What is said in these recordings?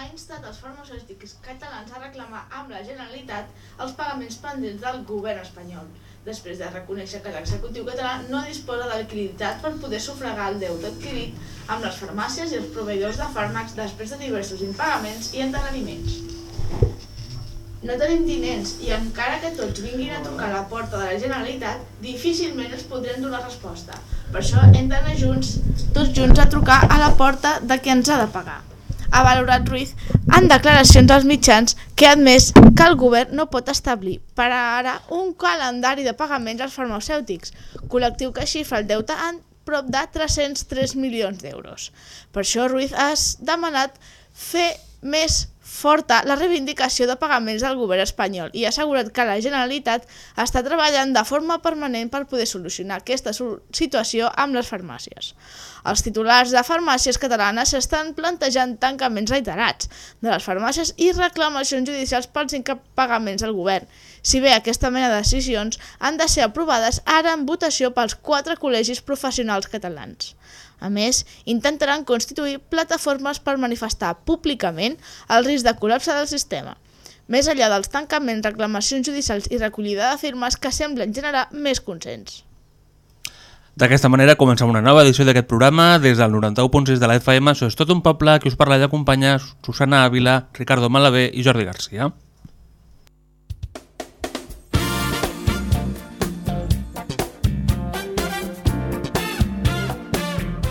ha instat els farmacèutics catalans a reclamar amb la Generalitat els pagaments pendents del govern espanyol, després de reconèixer que l'executiu català no disposa de liquiditat per poder sufragar el deute adquirit amb les farmàcies i els proveïdors de fàrmacs després de diversos impagaments i endarreriments. No tenim diners i encara que tots vinguin a trucar a la porta de la Generalitat, difícilment els podrem donar resposta. Per això hem d'anar junts, tots junts a trucar a la porta de qui ens ha de pagar. Ha valorat Ruiz en declaracions als mitjans que ha admès que el govern no pot establir per ara un calendari de pagaments als farmacèutics, col·lectiu que xifra el deute en prop de 303 milions d'euros. Per això Ruiz ha demanat fer més forta la reivindicació de pagaments del govern espanyol i ha assegurat que la Generalitat està treballant de forma permanent per poder solucionar aquesta situació amb les farmàcies. Els titulars de farmàcies catalanes s'estan plantejant tancaments reiterats de les farmàcies i reclamacions judicials pels incapagaments del govern. Si bé aquesta mena de decisions han de ser aprovades ara en votació pels quatre col·legis professionals catalans. A més, intentaran constituir plataformes per manifestar públicament el risc de col·lapse del sistema, més enllà dels tancaments, reclamacions judicials i recollida de firmes que semblen generar més consens. D'aquesta manera comencem una nova edició d'aquest programa des del 91.6 de la FM. Això és tot un poble que us parla i acompanya Susana Ávila, Ricardo Malavé i Jordi Garcia.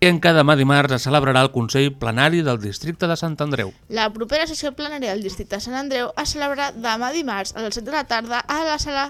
En cada demà dimarts es celebrarà el Consell Plenari del Districte de Sant Andreu. La propera sessió plenària del Districte de Sant Andreu es celebrarà demà dimarts a les 7 de la tarda a la sala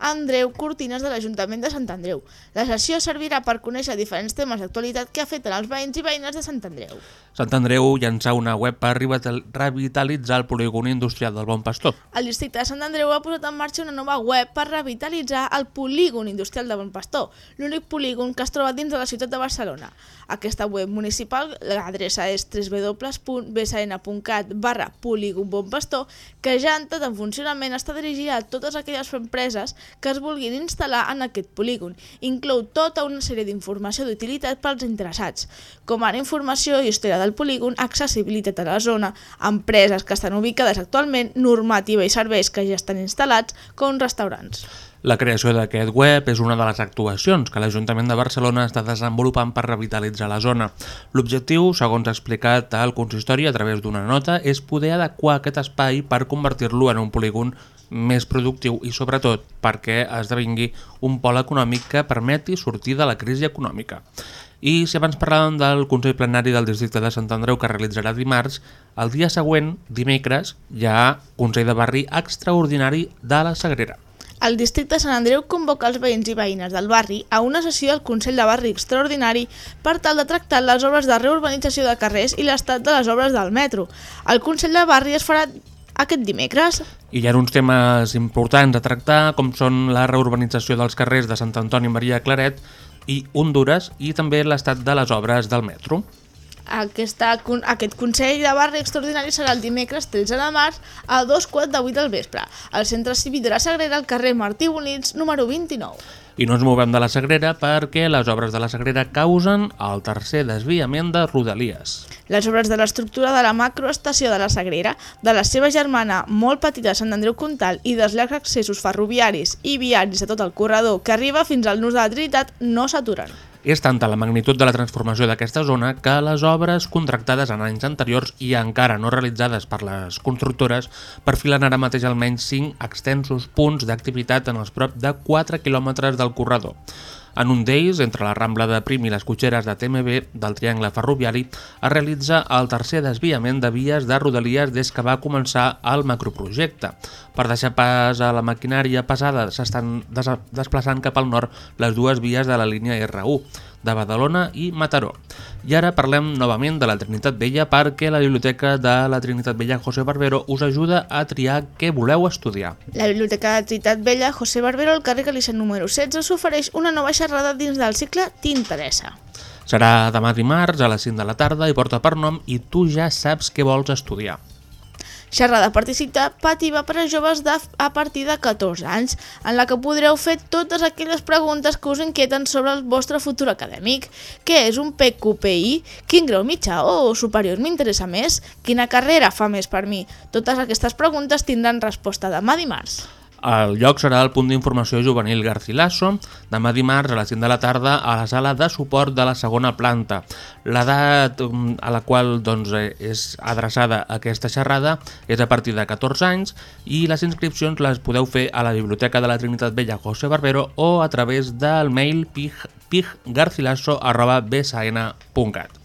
Andreu Cortines de l'Ajuntament de Sant Andreu. La sessió servirà per conèixer diferents temes d'actualitat que afecten els veïns i veïnes de Sant Andreu. Sant Andreu llançà una web per revitalitzar el polígon industrial del Bon Pastor. El districte de Sant Andreu ha posat en marxa una nova web per revitalitzar el polígon industrial de Bon Pastor, l'únic polígon que es troba dins de la ciutat de Barcelona. Aquesta web municipal, l'adreça és www.bsn.cat barra polígon Bon Pastor, que ja ha entrat en funcionament està dirigida a totes aquelles empreses que es vulguin instal·lar en aquest polígon. Inclou tota una sèrie d'informació d'utilitat pels interessats, com ara informació i història del polígon, accessibilitat a la zona, empreses que estan ubicades actualment, normativa i serveis que ja estan instal·lats, com restaurants. La creació d'aquest web és una de les actuacions que l'Ajuntament de Barcelona està desenvolupant per revitalitzar la zona. L'objectiu, segons ha explicat el consistori a través d'una nota, és poder adequar aquest espai per convertir-lo en un polígon més productiu i sobretot perquè esdevingui un pol econòmic que permeti sortir de la crisi econòmica. I si abans parlàvem del Consell Plenari del Districte de Sant Andreu que realitzarà dimarts, el dia següent, dimecres, hi ha Consell de Barri Extraordinari de la Sagrera. El districte de Sant Andreu convoca els veïns i veïnes del barri a una sessió del Consell de Barri Extraordinari per tal de tractar les obres de reurbanització de carrers i l'estat de les obres del metro. El Consell de Barri es farà aquest dimecres. I hi ha uns temes importants a tractar, com són la reurbanització dels carrers de Sant Antoni Maria Claret i Honduras i també l'estat de les obres del metro. Aquesta, aquest Consell de Barri Extraordinari serà el dimecres 13 de març a dos quarts de vuit del vespre, al Centre Cívic de la Sagrera, al carrer Martí Bonits, número 29. I no ens movem de la Sagrera perquè les obres de la Sagrera causen el tercer desviament de Rodalies. Les obres de l'estructura de la macroestació de la Sagrera, de la seva germana molt petita Sant Andreu Comtal i dels llargs accessos ferroviaris i viaris a tot el corredor que arriba fins al nus de la Trinitat no s'aturen. És tanta la magnitud de la transformació d'aquesta zona que les obres contractades en anys anteriors i encara no realitzades per les constructores perfilen ara mateix almenys 5 extensos punts d'activitat en els prop de 4 quilòmetres del corredor. En un d'ells, entre la Rambla de Prim i les cotxeres de TMB del Triangle Ferroviari, es realitza el tercer desviament de vies de Rodalies des que va començar el macroprojecte. Per deixar pas a la maquinària pesada s'estan des desplaçant cap al nord les dues vies de la línia R1, de Badalona i Mataró. I ara parlem novament de la Trinitat Vella perquè la Biblioteca de la Trinitat Vella José Barbero us ajuda a triar què voleu estudiar. La Biblioteca de Trinitat Vella José Barbero al carrer Galícia número 16 s'ofereix una nova xerrada dins del cicle T'interessa. Serà demà dimarts a les 5 de la tarda i porta per nom i tu ja saps què vols estudiar. Xerrada participativa per a joves de, a partir de 14 anys, en la que podreu fer totes aquelles preguntes que us inquieten sobre el vostre futur acadèmic. Què és un PQPI? Quin grau mitjà o superior m'interessa més? Quina carrera fa més per mi? Totes aquestes preguntes tindran resposta demà dimarts. El lloc serà el punt d'informació juvenil Garcilaso, demà dimarts a les 5 de la tarda a la sala de suport de la segona planta. L'edat mm, a la qual doncs, és adreçada aquesta xerrada és a partir de 14 anys i les inscripcions les podeu fer a la Biblioteca de la Trinitat Vella José Barbero o a través del mail pig, piggarcilaso.bsn.cat.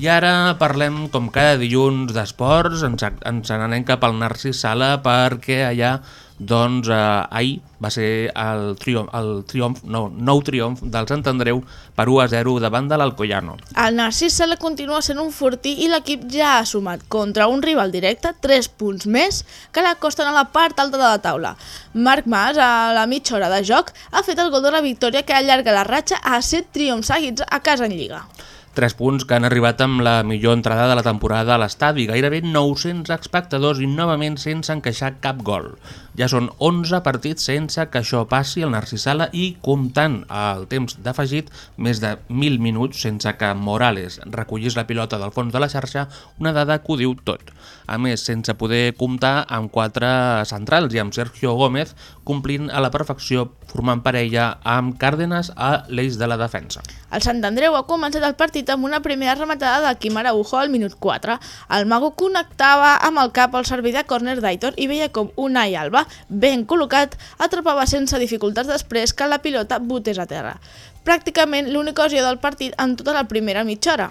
I ara parlem, com cada dilluns, d'esports. Ens, ens n'anem cap al Narcís Sala perquè allà doncs eh, ahir va ser el triomf, el triomf no, nou triomf del Sant Andreu per 1 a 0 davant de l'Alcoyano. El Narcís Sala continua sent un fortí i l'equip ja ha sumat contra un rival directe 3 punts més que l'acosten a la part alta de la taula. Marc Mas, a la mitja hora de joc, ha fet el gol de la victòria que allarga la ratxa a 7 triomfs seguits a casa en Lliga. Tres punts que han arribat amb la millor entrada de la temporada a l'estadi, gairebé 900 espectadors i novament sense encaixar cap gol. Ja són 11 partits sense que això passi al Narcís Sala i comptant el temps d'afegit, més de 1.000 minuts sense que Morales recollís la pilota del fons de la xarxa, una dada que ho diu tot. A més, sense poder comptar amb quatre centrals i amb Sergio Gómez complint a la perfecció formant parella amb Cárdenas a l'eix de la defensa. El Sant Andreu ha començat el partit amb una primera rematada de Quim Araujo al minut 4. El mago connectava amb el cap al servei de córner d'Aitor i veia com Unai Alba, ben col·locat, atrapava sense dificultats després que la pilota botés a terra. Pràcticament l'única ocasió del partit en tota la primera mitja hora,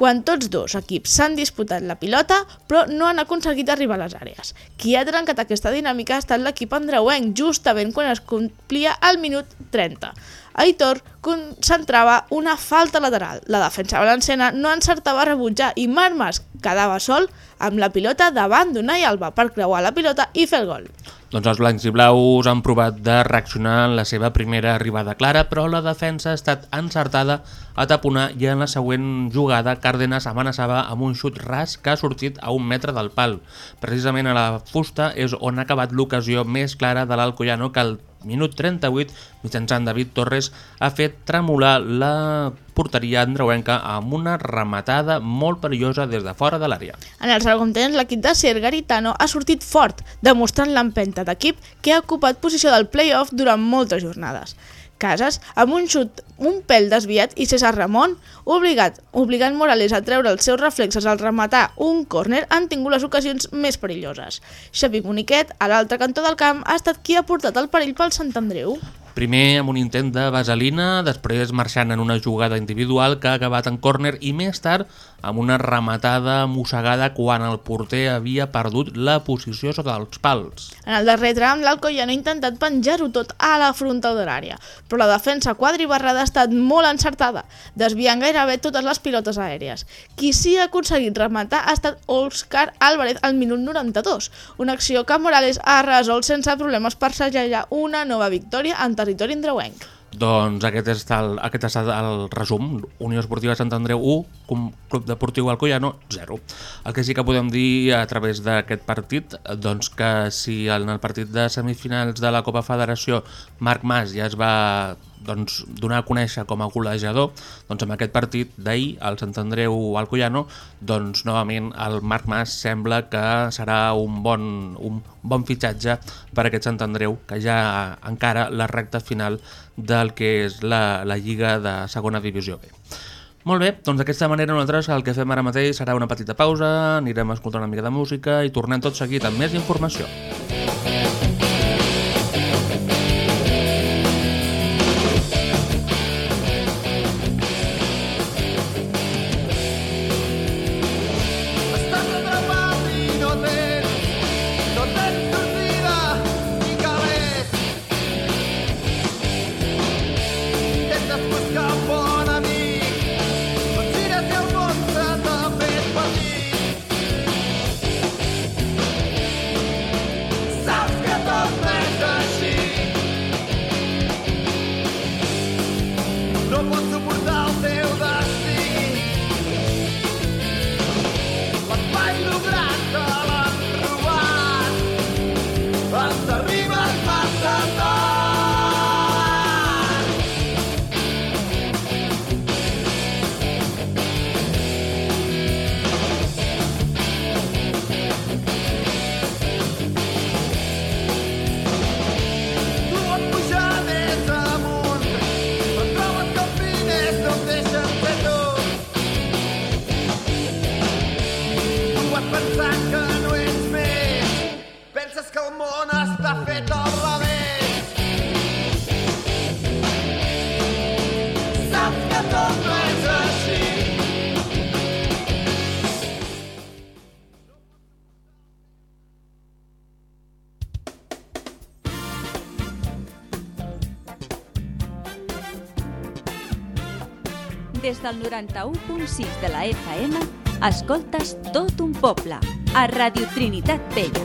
quan tots dos equips s'han disputat la pilota però no han aconseguit arribar a les àrees. Qui ha trencat aquesta dinàmica ha estat l'equip andreuenc, justament quan es complia el minut 30. Aitor concentrava una falta lateral. La defensa valenciana no encertava a rebutjar i Marmas quedava sol amb la pilota davant d'Unai Alba per creuar la pilota i fer el gol. Doncs els blancs i blaus han provat de reaccionar en la seva primera arribada clara, però la defensa ha estat encertada a taponar i en la següent jugada Cárdenas amenaçava amb un xut ras que ha sortit a un metre del pal. Precisament a la fusta és on ha acabat l'ocasió més clara de l'Alcoyano que el minut 38, mitjançant David Torres, ha fet tremolar la porteria andreuenca amb una rematada molt perillosa des de fora de l'àrea. En el segon temps, l'equip de Ser Garitano ha sortit fort, demostrant l'empenta d'equip que ha ocupat posició del play-off durant moltes jornades. Casas, amb un xut un pèl desviat i César Ramon, obligat, obligant Morales a treure els seus reflexes al rematar un córner, han tingut les ocasions més perilloses. Xavi Moniquet, a l'altre cantó del camp, ha estat qui ha portat el perill pel Sant Andreu. Primer amb un intent de vaselina, després marxant en una jugada individual que ha acabat en córner i més tard amb una rematada mossegada quan el porter havia perdut la posició sota els pals. En el darrer tram, l'Alcoyano ha intentat penjar-ho tot a la frontal de l'àrea, però la defensa quadribarrada ha estat molt encertada, desviant gairebé totes les pilotes aèries. Qui sí ha aconseguit rematar ha estat Òscar Álvarez al minut 92, una acció que Morales ha resolt sense problemes per segellar una nova victòria en territori andreuenc. Doncs aquest és el, aquest ha estat el resum. Unió Esportiva Sant Andreu 1, Com- Club Deportiu Alcoyano 0. El que sí que podem dir a través d'aquest partit, doncs que si en el partit de semifinals de la Copa Federació Marc Mas ja es va doncs, donar a conèixer com a golejador, doncs amb aquest partit d'ahir, el Sant Andreu Alcoyano, doncs novament el Marc Mas sembla que serà un bon, un bon fitxatge per aquest Sant Andreu, que ja encara la recta final del que és la, la Lliga de segona divisió B. Molt bé, doncs d'aquesta manera nosaltres el que fem ara mateix serà una petita pausa, anirem a escoltar una mica de música i tornem tot seguit amb més informació. Estàs Des del 91.6 de la FM, escoltes tot un poble, a Radio Trinitat Vella.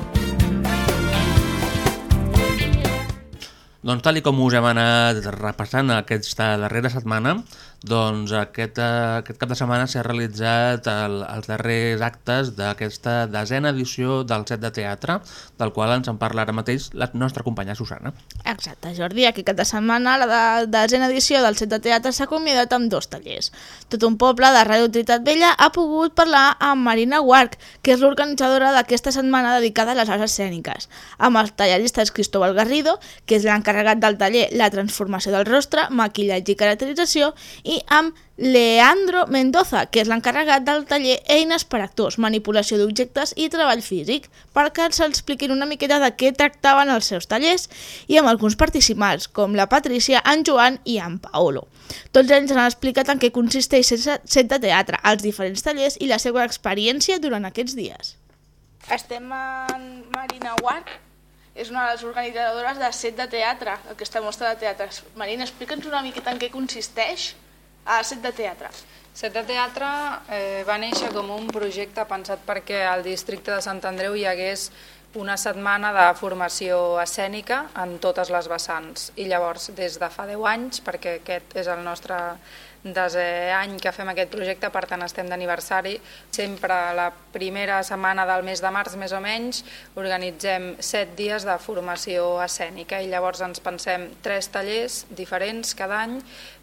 Doncs tal com us hem anat repassant aquesta darrera setmana, doncs aquest, eh, aquest cap de setmana s'ha realitzat el, els darrers actes d'aquesta desena edició del set de teatre, del qual ens en parla ara mateix la nostra companya Susana. Exacte, Jordi. Aquest cap de setmana la de, desena edició del set de teatre s'ha acomiadat amb dos tallers. Tot un poble de Ràdio Tritat Vella ha pogut parlar amb Marina Guarc, que és l'organitzadora d'aquesta setmana dedicada a les arts escèniques, amb els talleristes Cristóbal Garrido, que és l'encarregat del taller La transformació del rostre, maquillatge i caracterització, i amb Leandro Mendoza, que és l'encarregat del taller Eines per actors, manipulació d'objectes i treball físic, perquè ens expliquin una miqueta de què tractaven els seus tallers i amb alguns participants, com la Patricia, en Joan i en Paolo. Tots ells han explicat en què consisteix set de teatre, els diferents tallers i la seva experiència durant aquests dies. Estem amb Marina Ward, és una de les organitzadores de set de teatre, aquesta mostra de teatre. Marina, explica'ns una miqueta en què consisteix a set de teatre. Set de Teatre eh, va néixer com un projecte pensat perquè al districte de Sant Andreu hi hagués una setmana de formació escènica en totes les vessants. I llavors, des de fa 10 anys, perquè aquest és el nostre desè any que fem aquest projecte, per tant estem d'aniversari, sempre la primera setmana del mes de març, més o menys, organitzem 7 dies de formació escènica i llavors ens pensem tres tallers diferents cada any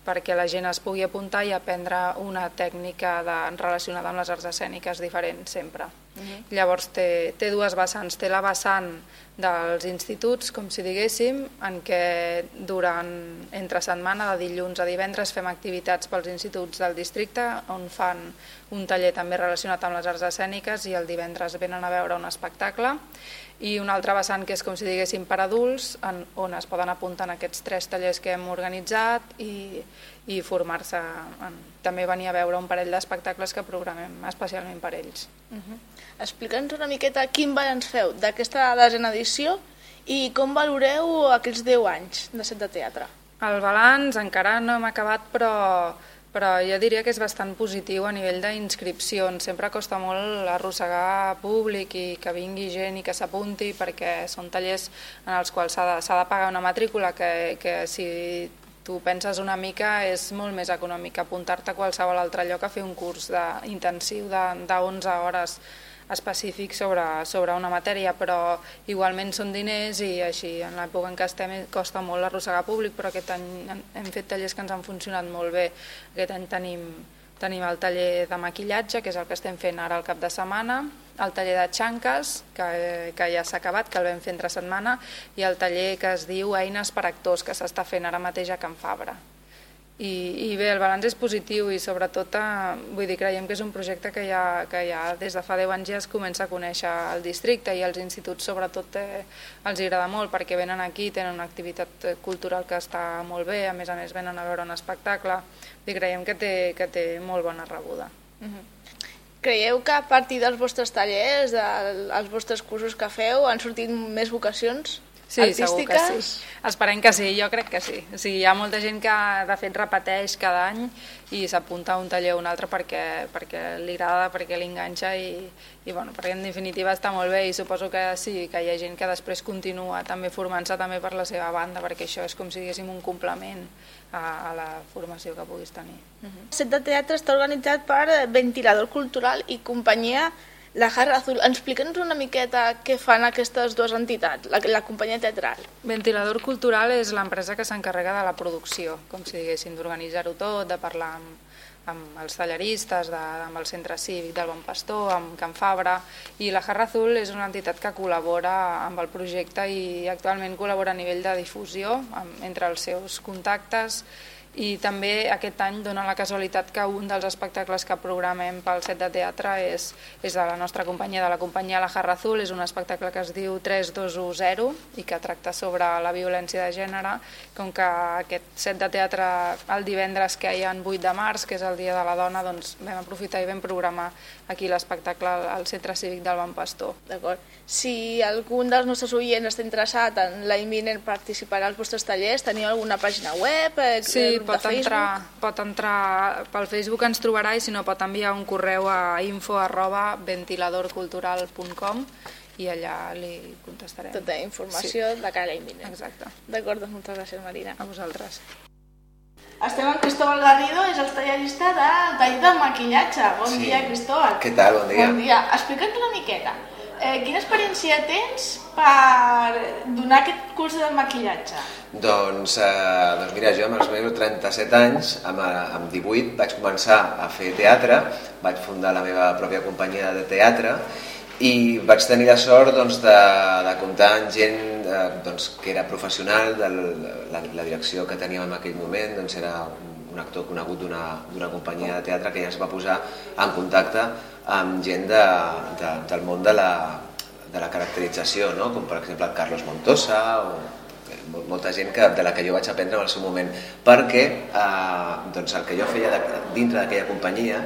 perquè la gent es pugui apuntar i aprendre una tècnica de, relacionada amb les arts escèniques diferent sempre. Uh -huh. Llavors té, té dues vessants. Té la vessant dels instituts, com si diguéssim, en què durant entre setmana, de dilluns a divendres, fem activitats pels instituts del districte, on fan un taller també relacionat amb les arts escèniques i el divendres venen a veure un espectacle i un altre vessant que és com si diguéssim per adults, en, on es poden apuntar en aquests tres tallers que hem organitzat i, i formar-se. També venir a veure un parell d'espectacles que programem especialment per ells. Uh -huh. Explica'ns una miqueta quin balanç feu d'aquesta desena edició i com valoreu aquests 10 anys de set de teatre. El balanç encara no hem acabat, però però jo diria que és bastant positiu a nivell d'inscripcions. Sempre costa molt arrossegar públic i que vingui gent i que s'apunti perquè són tallers en els quals s'ha de, de pagar una matrícula que, que si tu penses una mica és molt més econòmic apuntar-te a qualsevol altre lloc a fer un curs de, intensiu de, de 11 hores específic sobre, sobre una matèria, però igualment són diners i així en l'època en què estem costa molt arrossegar públic, però aquest any hem fet tallers que ens han funcionat molt bé. Aquest any tenim, tenim el taller de maquillatge, que és el que estem fent ara al cap de setmana, el taller de xanques, que, que ja s'ha acabat, que el vam fer entre setmana, i el taller que es diu Eines per actors, que s'està fent ara mateix a Can Fabra. I, I bé, el balanç és positiu i sobretot eh, vull dir, creiem que és un projecte que ja, que ja des de fa 10 anys ja es comença a conèixer el districte i els instituts sobretot eh, els agrada molt perquè venen aquí, tenen una activitat eh, cultural que està molt bé, a més a més venen a veure un espectacle i creiem que té, que té molt bona rebuda. Uh -huh. Creieu que a partir dels vostres tallers, dels vostres cursos que feu, han sortit més vocacions? Sí, artístiques? segur que sí. Esperem que sí, jo crec que sí. O sigui, hi ha molta gent que de fet repeteix cada any i s'apunta a un taller o un altre perquè, perquè li agrada, perquè li enganxa i, i bueno, perquè en definitiva està molt bé i suposo que sí, que hi ha gent que després continua també formant-se també per la seva banda perquè això és com si diguéssim un complement a, a la formació que puguis tenir. Uh -huh. El set de teatre està organitzat per Ventilador Cultural i companyia la Jarra Azul, explica'ns una miqueta què fan aquestes dues entitats, la, la companyia teatral. Ventilador Cultural és l'empresa que s'encarrega de la producció, com si diguéssim, d'organitzar-ho tot, de parlar amb, amb els talleristes, de, amb el centre cívic del Bon Pastor, amb Can Fabra, i la Jarra Azul és una entitat que col·labora amb el projecte i actualment col·labora a nivell de difusió amb, entre els seus contactes i també aquest any dona la casualitat que un dels espectacles que programem pel set de teatre és, és de la nostra companyia, de la companyia La Jarra Azul, és un espectacle que es diu 3210 i que tracta sobre la violència de gènere, com que aquest set de teatre el divendres que hi ha 8 de març, que és el Dia de la Dona, doncs vam aprofitar i vam programar aquí l'espectacle al Centre Cívic del Bon Pastor. D'acord. Si algun dels nostres oients està interessat en la imminent participar als vostres tallers, teniu alguna pàgina web? Eh, sí, pot entrar, pot entrar pel Facebook ens trobarà i si no pot enviar un correu a info arroba ventiladorcultural.com i allà li contestarem. Tota informació sí. de cara imminent. Exacte. D'acord, doncs moltes gràcies Marina. A vosaltres. Estem amb Cristóbal Garrido, és el tallarista del tall de maquillatge. Bon sí. dia, Cristóbal. Què tal? Bon dia. Bon dia. Explica'ns una miqueta. Eh, quina experiència tens per donar aquest curs de maquillatge? Doncs, eh, doncs mira, jo amb els meus 37 anys, amb, eh, amb 18, vaig començar a fer teatre, vaig fundar la meva pròpia companyia de teatre i vaig tenir la sort doncs, de, de comptar amb gent eh, doncs, que era professional, de la, la direcció que teníem en aquell moment doncs, era un actor conegut d'una companyia de teatre que ja es va posar en contacte amb gent de, de, del món de la, de la caracterització, no? com per exemple el Carlos Montosa o molta gent que, de la que jo vaig aprendre en el seu moment, perquè eh, doncs el que jo feia de, dintre d'aquella companyia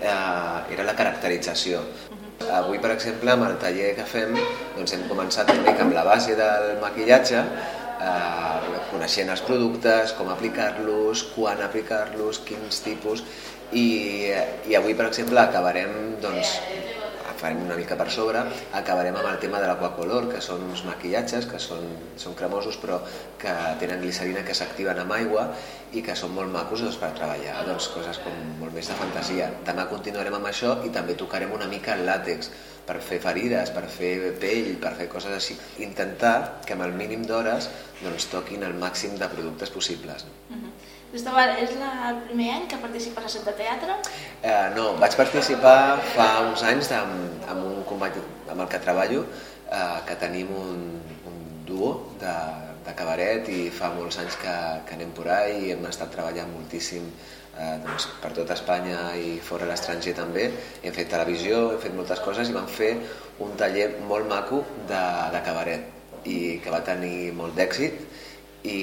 eh, era la caracterització. Avui, per exemple, amb el taller que fem, doncs hem començat una mica amb la base del maquillatge, eh, coneixent els productes, com aplicar-los, quan aplicar-los, quins tipus, i, i avui, per exemple, acabarem doncs, farem una mica per sobre, acabarem amb el tema de l'aquacolor, que són uns maquillatges que són, són cremosos però que tenen glicerina que s'activen amb aigua i que són molt macos doncs, per treballar, doncs, coses com molt més de fantasia. Demà continuarem amb això i també tocarem una mica el làtex per fer ferides, per fer pell, per fer coses així. Intentar que amb el mínim d'hores doncs, toquin el màxim de productes possibles. Uh -huh. Cristóbal, és el primer any que participes a Set de Teatre? Eh, no, vaig participar fa uns anys amb, amb un company amb el que treballo, eh, que tenim un, un duo de, de cabaret i fa molts anys que, que anem por ahí i hem estat treballant moltíssim eh, doncs, per tot Espanya i fora l'estranger també. Hem fet televisió, hem fet moltes coses i vam fer un taller molt maco de, de cabaret i que va tenir molt d'èxit i,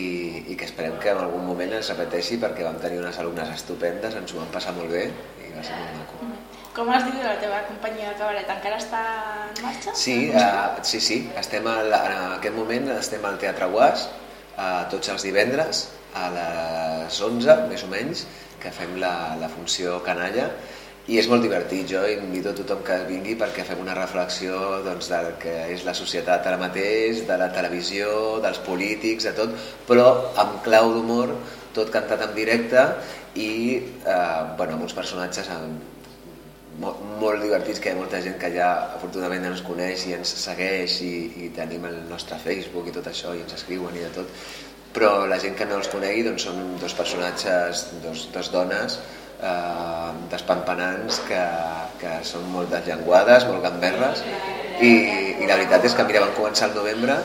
i que esperem que en algun moment es repeteixi perquè vam tenir unes alumnes estupendes, ens ho vam passar molt bé i va ser molt maco. Mm. Com es diu la teva companyia de cabaret? Encara està en marxa? Sí, uh, sí, sí. Estem al, en aquest moment estem al Teatre Guas uh, tots els divendres a les 11, més o menys, que fem la, la funció canalla i és molt divertit, jo invito a tothom que vingui perquè fem una reflexió doncs, del que és la societat ara mateix, de la televisió, dels polítics, de tot, però amb clau d'humor, tot cantat en directe i eh, bueno, amb uns personatges mo molt divertits, que hi ha molta gent que ja afortunadament ens coneix i ens segueix i, i tenim el nostre Facebook i tot això i ens escriuen i de tot, però la gent que no els conegui doncs, són dos personatges, dos, dos dones eh, despampanants que, que són molt desllenguades, molt gamberres i, i la veritat és que mira, van començar el novembre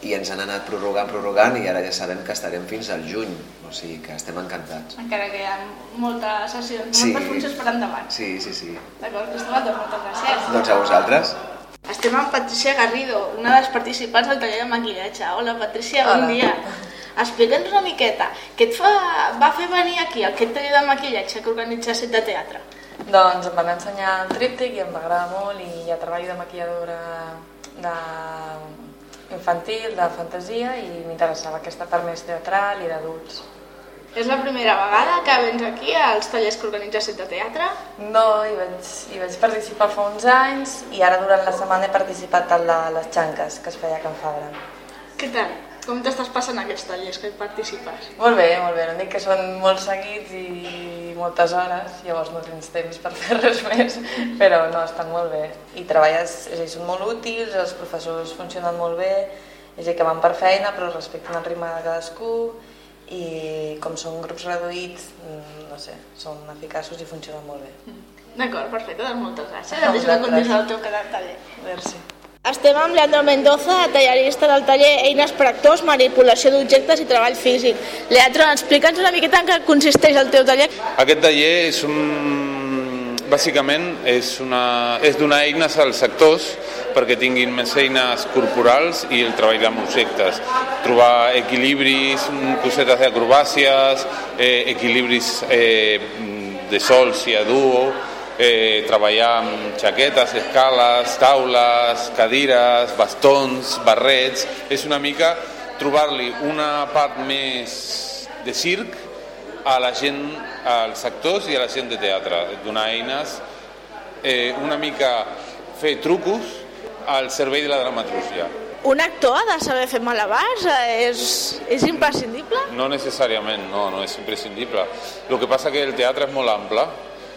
i ens han anat prorrogant, prorrogant i ara ja sabem que estarem fins al juny, o sigui que estem encantats. Encara que hi ha moltes sessions, Sí. moltes funcions per endavant. Sí, sí, sí. D'acord, Cristóbal, doncs moltes gràcies. Doncs a vosaltres. Estem amb Patricia Garrido, una de les participants del taller de maquillatge. Hola, Patricia, bon Hola. dia. Explica'ns una miqueta, què et fa, va fer venir aquí, aquest taller de maquillatge que organitza Set de Teatre? Doncs em van ensenyar el tríptic i em va agradar molt i ja treballo de maquilladora de infantil, de fantasia i m'interessava aquesta part més teatral i d'adults. És la primera vegada que vens aquí als tallers que organitza Set de Teatre? No, hi vaig, hi vaig participar fa uns anys i ara durant la setmana he participat al de les xanques que es feia a Can Fabra. Què tal? Com t'estàs passant aquests tallers que hi participes? Molt bé, molt bé. No dic que són molt seguits i moltes hores, llavors no tens temps per fer res més, però no, estan molt bé. I treballes, és a dir, són molt útils, els professors funcionen molt bé, és a dir, que van per feina però respecten el ritme de cadascú i com són grups reduïts, mm, no sé, són eficaços i funcionen molt bé. D'acord, perfecte, doncs moltes gràcies. Que vosaltres. continuïs el teu cada taller. Merci. Estem amb Leandro Mendoza, tallerista del taller Eines per actors, manipulació d'objectes i treball físic. Leandro, explica'ns una miqueta en què consisteix el teu taller. Aquest taller és un... bàsicament és, una... és donar eines als sectors perquè tinguin més eines corporals i el treball amb objectes. Trobar equilibris, cosetes d'acrobàcies, eh, equilibris eh, de sols i a duo, eh, treballar amb xaquetes, escales, taules, cadires, bastons, barrets... És una mica trobar-li una part més de circ a la gent, als actors i a la gent de teatre, donar eines, eh, una mica fer trucos al servei de la dramatúrgia. Un actor ha de saber fer malabars? Eh, És, és imprescindible? No necessàriament, no, no és imprescindible. El que passa que el teatre és molt ample,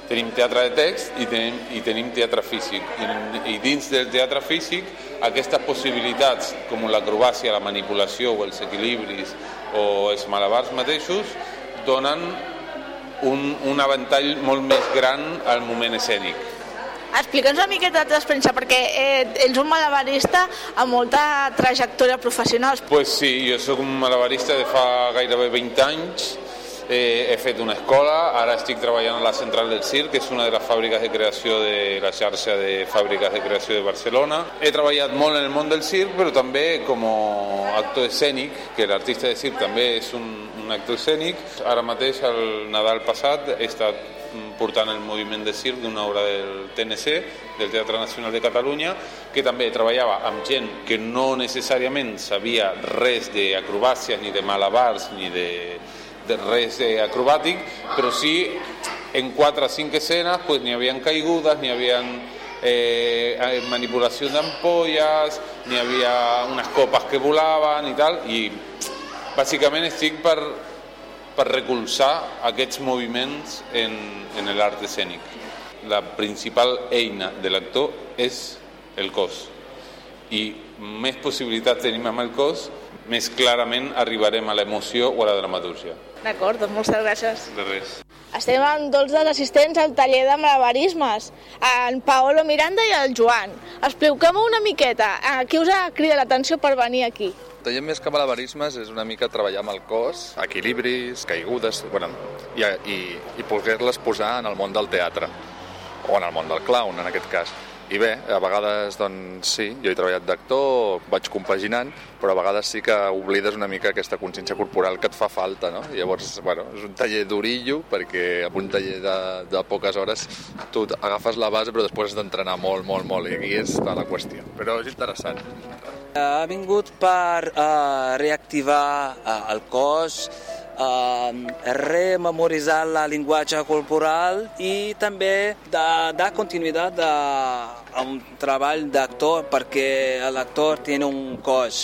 tenim teatre de text i tenim, i tenim teatre físic. I, I dins del teatre físic, aquestes possibilitats, com l'acrobàcia, la manipulació o els equilibris o els malabars mateixos, donen un, un avantall molt més gran al moment escènic. Explica'ns una miqueta la teva experiència, perquè eh, ets un malabarista amb molta trajectòria professional. Pues sí, jo sóc un malabarista de fa gairebé 20 anys, eh, he fet una escola, ara estic treballant a la Central del Circ, que és una de les fàbriques de creació de la xarxa de fàbriques de creació de Barcelona. He treballat molt en el món del circ, però també com a actor escènic, que l'artista de circ també és un, un actor escènic. Ara mateix, el Nadal passat, he estat mm, portant el moviment de circ d'una obra del TNC, del Teatre Nacional de Catalunya, que també treballava amb gent que no necessàriament sabia res d'acrobàcies, ni de malabars, ni de, de res acrobàtic, però sí en quatre o cinc escenes pues, n'hi havia caigudes, n'hi havia eh, eh, manipulació d'ampolles, n'hi havia unes copes que volaven i tal, i bàsicament estic per, per recolzar aquests moviments en, en l'art escènic. La principal eina de l'actor és el cos. I més possibilitats tenim amb el cos, més clarament arribarem a l'emoció o a la dramatúrgia. D'acord, doncs moltes gràcies. De res. Estem amb dos dels assistents al taller de malabarismes, en Paolo Miranda i el Joan. Expliqueu-me una miqueta, a qui us ha cridat l'atenció per venir aquí? El taller més que malabarismes és una mica treballar amb el cos, equilibris, caigudes, bueno, i, i, i poder-les posar en el món del teatre, o en el món del clown, en aquest cas. I bé, a vegades, doncs sí, jo he treballat d'actor, vaig compaginant, però a vegades sí que oblides una mica aquesta consciència corporal que et fa falta, no? I llavors, bueno, és un taller d'orillo, perquè en un taller de, de poques hores tu agafes la base, però després has d'entrenar molt, molt, molt, i aquí és la qüestió. Però és interessant. Ha vingut per uh, reactivar uh, el cos, uh, rememoritzar la llenguatge corporal i també de, dar continuïtat a, a un treball d'actor perquè l'actor té un cos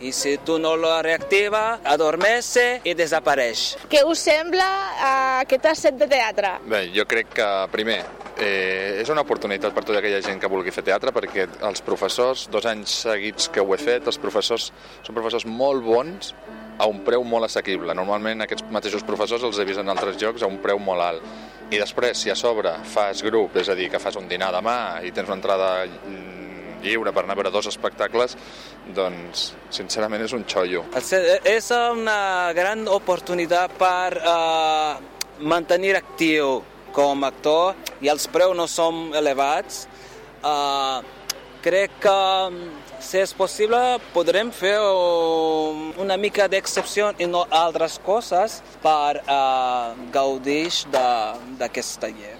i si tu no lo reactiva, adormece i desapareix. Què us sembla uh, aquest set de teatre? Bé, jo crec que, primer, eh, és una oportunitat per tota aquella gent que vulgui fer teatre perquè els professors, dos anys seguits que ho he fet, els professors són professors molt bons a un preu molt assequible. Normalment aquests mateixos professors els he vist en altres llocs a un preu molt alt. I després, si a sobre fas grup, és a dir, que fas un dinar demà i tens una entrada mm, lliure per anar a veure dos espectacles, doncs, sincerament, és un xollo. És una gran oportunitat per uh, mantenir actiu com a actor i els preus no són elevats. Uh, crec que si és possible podrem fer una mica d'excepció i no altres coses per uh, gaudir d'aquest taller.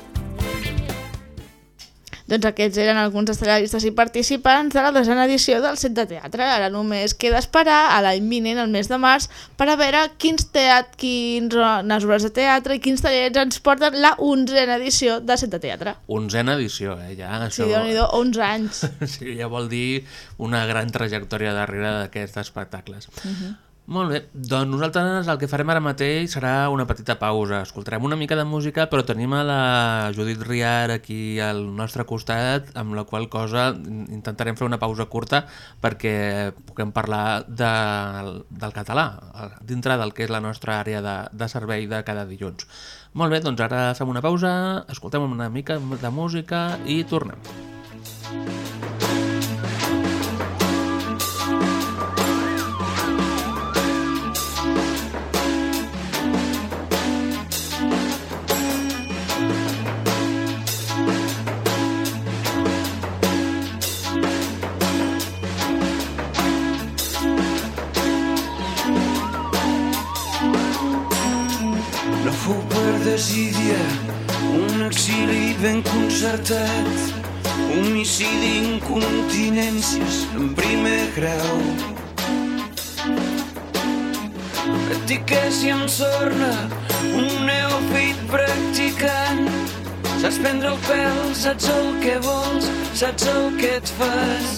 Doncs aquests eren alguns estel·laristes i participants de la desena edició del set de teatre. Ara només queda esperar a l'any vinent, el mes de març, per a veure quins teat, quines obres de teatre i quins tallers ens porten la onzena edició de set de teatre. Onzena edició, eh? Ja, Sí, déu-n'hi-do, 11 anys. sí, ja vol dir una gran trajectòria darrere d'aquests espectacles. Uh -huh. Molt bé, doncs nosaltres el que farem ara mateix serà una petita pausa. Escoltarem una mica de música, però tenim a la Judit Riar aquí al nostre costat, amb la qual cosa intentarem fer una pausa curta perquè puguem parlar de, del català, dintre del que és la nostra àrea de, de servei de cada dilluns. Molt bé, doncs ara fem una pausa, escoltem una mica de música i tornem. No desídia, un exili ben concertat, homicidi incontinències en primer grau. Etiquesi amb sorna, un neofit practicant. Saps prendre el pèl, saps el que vols, saps el que et fas.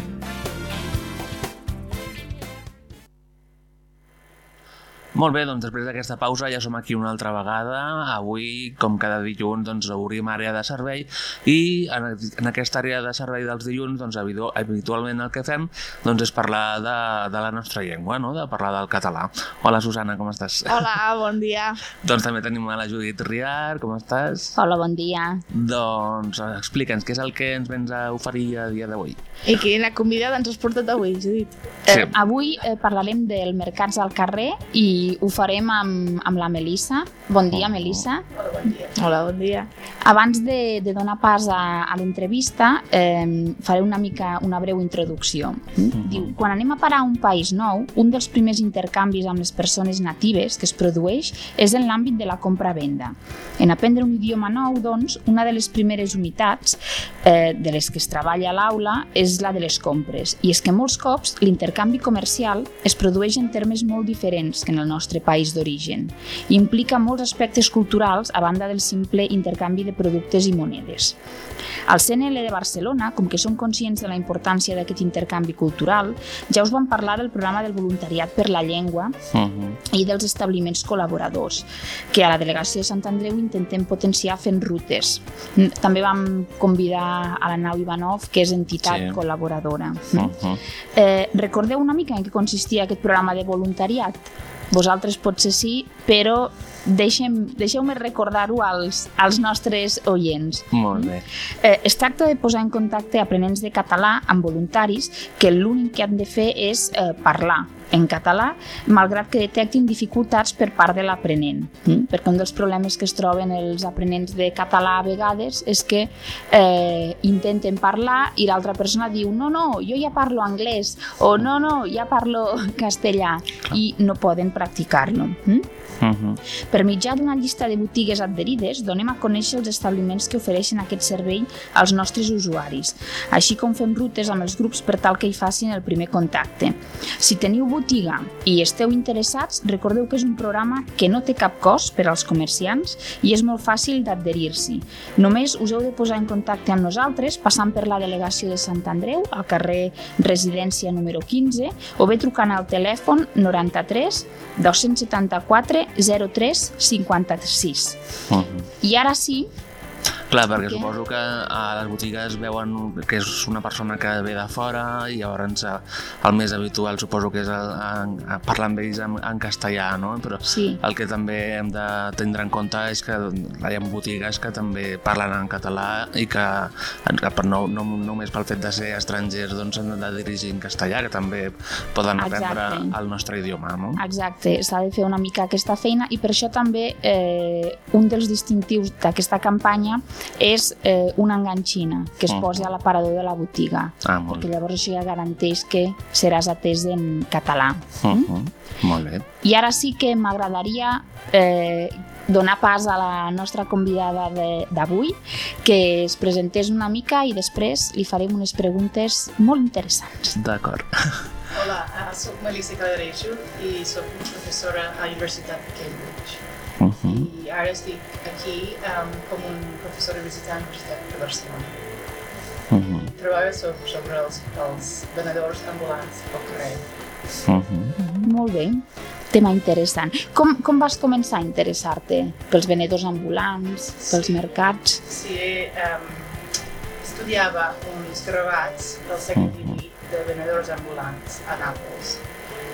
Molt bé, doncs després d'aquesta pausa ja som aquí una altra vegada. Avui, com cada dilluns, doncs obrim àrea de servei i en, en aquesta àrea de servei dels dilluns, doncs habitualment el que fem doncs, és parlar de, de la nostra llengua, no? de parlar del català. Hola, Susana, com estàs? Hola, bon dia. doncs també tenim a la Judit Riar, com estàs? Hola, bon dia. Doncs explica'ns què és el que ens vens a oferir a dia d'avui. I quina convidada ens has portat avui, Judit? Sí. Eh, avui eh, parlarem del mercats al carrer i ho farem amb, amb la Melissa. Bon dia, Melissa. Hola, bon dia. Hola, bon dia. Abans de, de donar pas a, a l'entrevista, eh, faré una mica una breu introducció. Mm? Diu, quan anem a parar a un país nou, un dels primers intercanvis amb les persones natives que es produeix és en l'àmbit de la compra-venda. En aprendre un idioma nou, doncs, una de les primeres unitats eh, de les que es treballa a l'aula és la de les compres. I és que molts cops l'intercanvi comercial es produeix en termes molt diferents que en el nostre país d'origen i implica molts aspectes culturals a banda del simple intercanvi de productes i monedes. Al CNL de Barcelona, com que som conscients de la importància d'aquest intercanvi cultural, ja us vam parlar del programa del voluntariat per la llengua Uh -huh. i dels establiments col·laboradors, que a la delegació de Sant Andreu intentem potenciar fent rutes. També vam convidar a la Nau Ivanov, que és entitat Sí. col·laboradora. Uh -huh. Eh, recordeu una mica en què consistia aquest programa de voluntariat? Vosaltres potser sí, però deixeu-me recordar-ho als, als nostres oients. Molt bé. Eh, es tracta de posar en contacte aprenents de català amb voluntaris que l'únic que han de fer és eh, parlar en català, malgrat que detectin dificultats per part de l'aprenent. Mm? Perquè un dels problemes que es troben els aprenents de català a vegades és que eh, intenten parlar i l'altra persona diu no, no, jo ja parlo anglès o no, no, ja parlo castellà i no poden practicar-lo. Mm? Uh -huh. Per mitjà d'una llista de botigues adherides, donem a conèixer els establiments que ofereixen aquest servei als nostres usuaris, així com fem rutes amb els grups per tal que hi facin el primer contacte. Si teniu botiga i esteu interessats, recordeu que és un programa que no té cap cost per als comerciants i és molt fàcil d'adherir-s'hi. Només us heu de posar en contacte amb nosaltres passant per la delegació de Sant Andreu, al carrer Residència número 15, o bé trucant al telèfon 93 274 03 56. Uh -huh. I ara sí, Clar, perquè Què? suposo que a les botigues veuen que és una persona que ve de fora i llavors eh, el més habitual suposo que és el, en, parlar amb ells en, en castellà, no? Però Sí. el que també hem de tindre en compte és que hi ha botigues que també parlen en català i que, no, no, només pel fet de ser estrangers doncs s'han de dirigir en castellà, que també poden aprendre Exacte. el nostre idioma, no? Exacte, s'ha de fer una mica aquesta feina i per això també eh, un dels distintius d'aquesta campanya és eh, una enganxina que es Mhm. posa a l'aparador de la botiga Ah, perquè llavors això ja garanteix que seràs atès en català. Uh -huh. Molt bé. I ara sí que m'agradaria eh, donar pas a la nostra convidada de- d'avui, que es presentés una mica i després li farem unes preguntes molt interessants. D'acord. Hola, soc Melissa Caldereixo i soc professora a la Universitat de Cambridge. Uh -huh. I ara estic aquí um, com un professor visitant a la Universitat de Barcelona. Uh -huh. Treballo sobre, sobre els, els venedors ambulants al carrer. Uh -huh. Molt bé, tema interessant. Com, com vas començar a interessar-te pels venedors ambulants, pels mercats? Sí, um, estudiava uns gravats del segle XVIII de venedors ambulants a Nàpols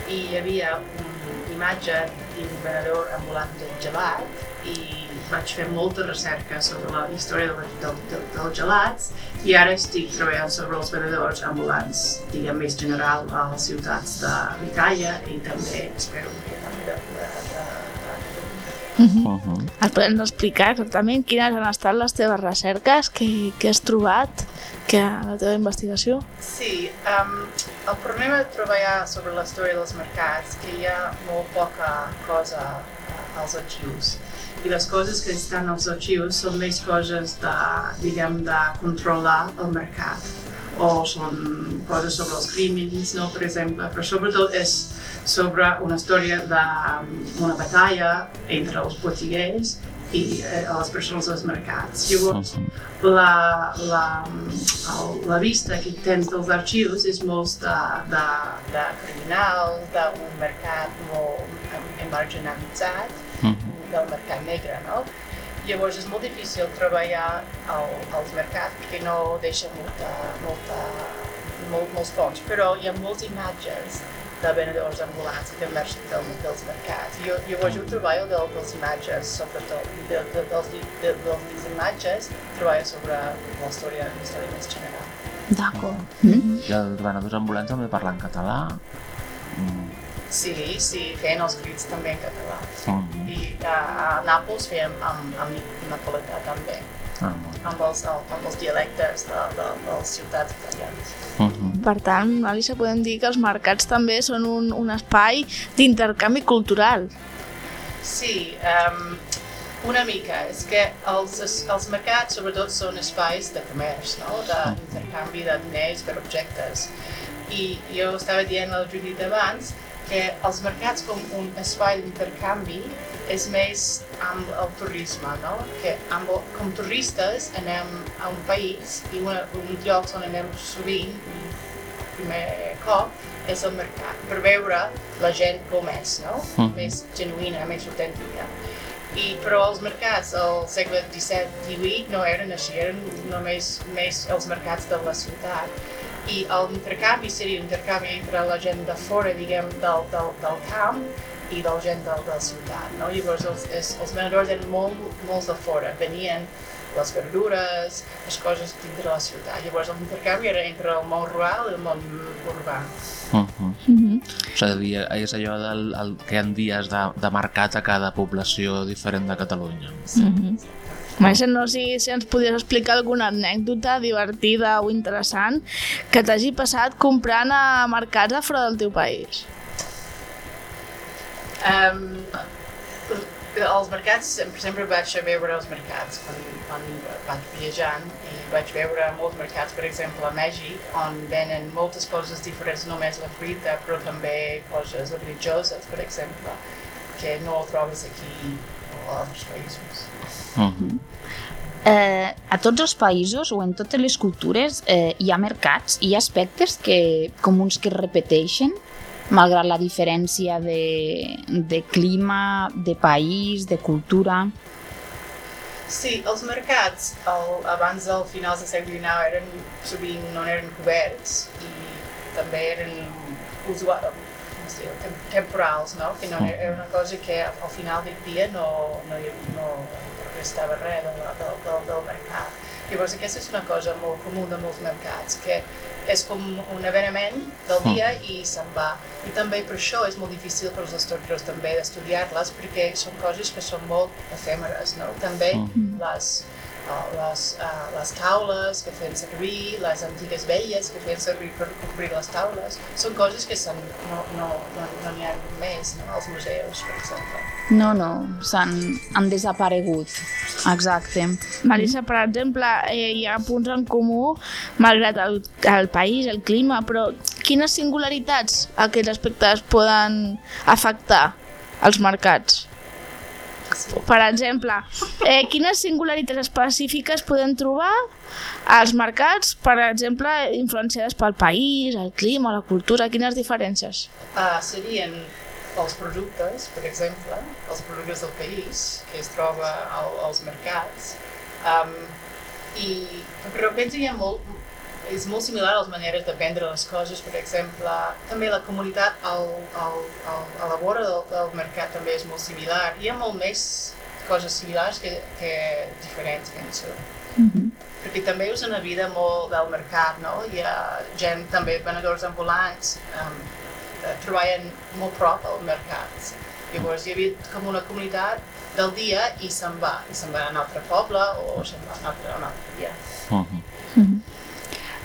i hi havia una imatge d'un venedor ambulant de gelat i vaig fer molta recerca sobre la història del, del, del, dels gelats i ara estic treballant sobre els venedors ambulants, diguem més general a les ciutats de Vitàlia i també espero que també de, de, de, Uh -huh. Et poden explicar exactament quines han estat les teves recerques, què, què has trobat, que la teva investigació? Sí, um, el problema de treballar sobre la història dels mercats que hi ha molt poca cosa uh, als arxius. I les coses que estan als arxius són més coses de, diguem, de controlar el mercat o són coses sobre els crímens, no? per exemple, però sobretot és sobre una història d'una batalla entre els botiguers i eh, les persones dels mercats. Llavors, la, la, el, la vista que tens dels arxius és molt de, de, de criminal, d'un mercat molt marginalitzat, del mercat negre, no? Llavors és molt difícil treballar al, als mercats perquè no deixa molta, molta, molt, molts fons, però hi ha moltes imatges de venedors ambulants i de mer del, dels mercats. Jo, llavors jo treballo de, de les imatges, sobretot, de, de, dels, de, de les imatges, treballo sobre la història, la història més general. D'acord. I els venedors ambulants també parlen català? Mm. Sí, sí, feien els crits també en català. Mhm. I a, a Nàpols fèiem amb, amb napoletà també. Amb els, amb els dialectes de, de, de les ciutats italianes. Uh -huh. Per tant, Alissa, podem dir que els mercats també són un, un espai d'intercanvi cultural. Sí, um, una mica. És que els, els mercats sobretot són espais de comerç, no? d'intercanvi de diners per objectes. I jo estava dient a la Judit abans que els mercats com un espai d'intercanvi és més amb el turisme, no? Que amb, com turistes anem a un país i una, un lloc on anem sovint, primer cop, és el mercat, per veure la gent com és, no? Mhm. Més genuïna, més autèntica. I, però els mercats al segle XVII-XVIII no eren així, eren només més els mercats de la ciutat. I l'intercanvi seria l'intercanvi entre la gent de fora, diguem, del, del, del camp i de la gent de, de la ciutat. No? Llavors els, els, els venedors eren molt, molts de fora, venien les verdures, les coses dintre la ciutat. Llavors l'intercanvi era entre el món rural i el món urbà. Uh -huh. Mhm. És a dir, és allò del, el, que hi ha dies de, de mercat a cada població diferent de Catalunya. Mhm. Marisa, no sé si ens podries explicar alguna anècdota divertida o interessant que t'hagi passat comprant a mercats a fora del teu país. Um, els mercats, sempre, vaig a veure els mercats quan, quan vaig viatjant i vaig veure molts mercats, per exemple a Mèxic, on venen moltes coses diferents, només la fruita, però també coses religioses, per exemple, que no trobes aquí o altres països. Uh -huh. Eh, a tots els països o en totes les cultures eh, hi ha mercats, hi ha aspectes que, comuns que es repeteixen malgrat la diferència de, de clima, de país, de cultura. Sí, els mercats el, abans del finals del segle XIX eren, sovint no eren coberts i també eren usual, com es diu, tem temporals, no? que no era una cosa que al final del dia no, no, no restava res del, del, del, del mercat. Llavors aquesta és una cosa molt comú de molts mercats, que és com un eveniment del dia i se'n va. I també per això és molt difícil per als historiadors també d'estudiar-les, perquè són coses que són molt efèmeres, no? També les, uh, les, uh, les taules que feien servir, les antigues velles que feien servir per cobrir les taules, són coses que són, no n'hi no, no, no ha més no? als museus, per exemple. No, no, s'han han desaparegut. Exacte. Marisa, per exemple, eh, hi ha punts en comú malgrat el, el país, el clima, però quines singularitats aquests aspectes poden afectar els mercats? Per exemple, eh, quines singularitats específiques podem trobar als mercats, per exemple, influenciades pel país, el clima, la cultura, quines diferències? Uh, serien els productes, per exemple, els productes del país que es troba al, als mercats. Um, i, però penso que hi ha molt, és molt similar a les maneres de vendre les coses, per exemple, també la comunitat al, al, al, a la vora del, del mercat també és molt similar. Hi ha molt més coses similars que, que diferents, penso. Mm -hmm. Perquè també és una vida molt del mercat, no? Hi ha gent, també venedors ambulants, um, que treballen molt prop al mercat. Llavors hi havia com una comunitat del dia i se'n va, i se'n va a un altre poble o se'n va a un altre, a un altre dia. Uh -huh.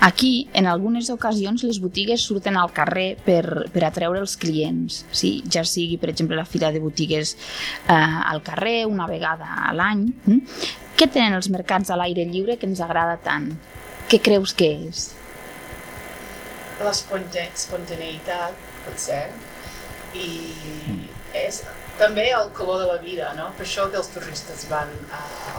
Aquí, en algunes ocasions, les botigues surten al carrer per, per atreure els clients. Sí, ja sigui, per exemple, la fila de botigues eh, al carrer una vegada a l'any. Mm? Què tenen els mercats a l'aire lliure que ens agrada tant? Què creus que és? L'espontaneïtat, potser, i és també el color de la vida, no? Per això que els turistes van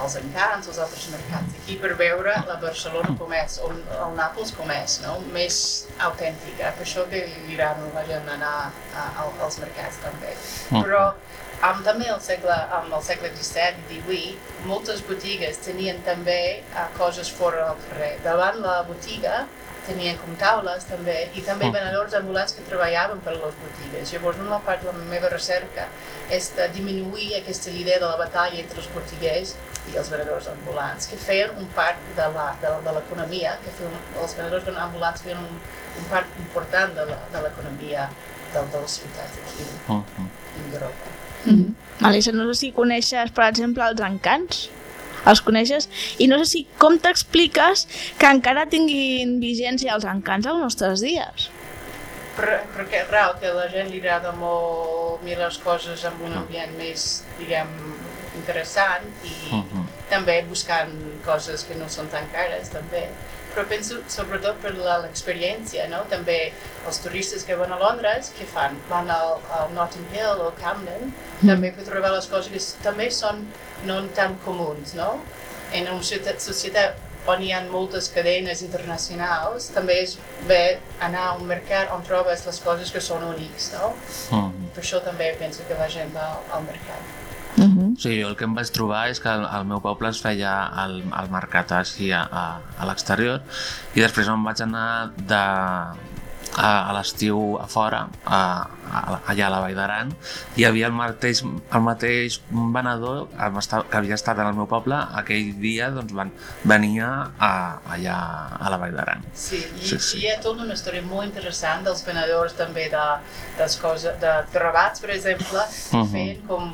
als encants, als altres mercats aquí per veure la Barcelona com és, o el Nàpols com és, no? Més autèntica. Per això que li agrada la gent anar a, a, als mercats també. Però amb també el segle, amb el segle XVII XVIII, moltes botigues tenien també uh, coses fora del carrer. Davant la botiga tenien com taules també, i també venedors ambulants que treballaven per les botigues. Llavors, una part de la meva recerca és de diminuir aquesta idea de la batalla entre els botiguers i els venedors ambulants, que feien un part de l'economia, que feien, els venedors ambulants feien un, un part important de l'economia de, de, les ciutats aquí, uh -huh. en Europa. Mm -hmm. Melissa, no sé si coneixes, per exemple, els encants els coneixes i no sé si com t'expliques que encara tinguin vigència els encants als nostres dies. Però, perquè és real que la gent li agrada molt mirar les coses amb un ambient més, diguem, interessant i uh -huh. també buscant coses que no són tan cares també però penso sobretot per l'experiència, no? També els turistes que van a Londres, que fan? Van al, al Notting Hill o Camden, mm. també per trobar les coses que també són no tan comuns, no? En una societat, societat on hi ha moltes cadenes internacionals, també és bé anar a un mercat on trobes les coses que són únics, no? Mm. Per això també penso que la gent va al mercat. Uh -huh. Sí, jo el que em vaig trobar és que al, al meu poble es feia el, el mercat així a, a, a l'exterior i després em vaig anar de, a, a l'estiu a fora, a, a, allà a la Vall d'Aran, hi havia el mateix, el mateix venedor que havia estat en el meu poble, aquell dia doncs, van, venia a, allà a la Vall d'Aran. Sí, i, Sí, sí. hi ha tota una història molt interessant dels venedors també de, des coses, de, de per exemple, Mhm. feien com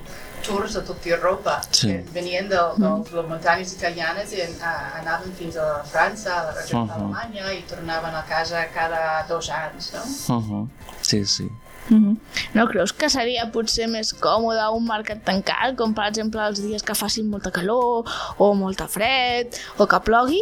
tours a tot Europa. Sí. Que venien de, de, de les muntanyes italianes i a, anaven fins a França, a la regió Mhm. d'Alemanya i tornaven a casa cada dos anys, no? Uh -huh. Sí, sí. Mhm. No creus que seria potser més còmode un mercat tancat, com per exemple els dies que facin molta calor o molta fred o que plogui?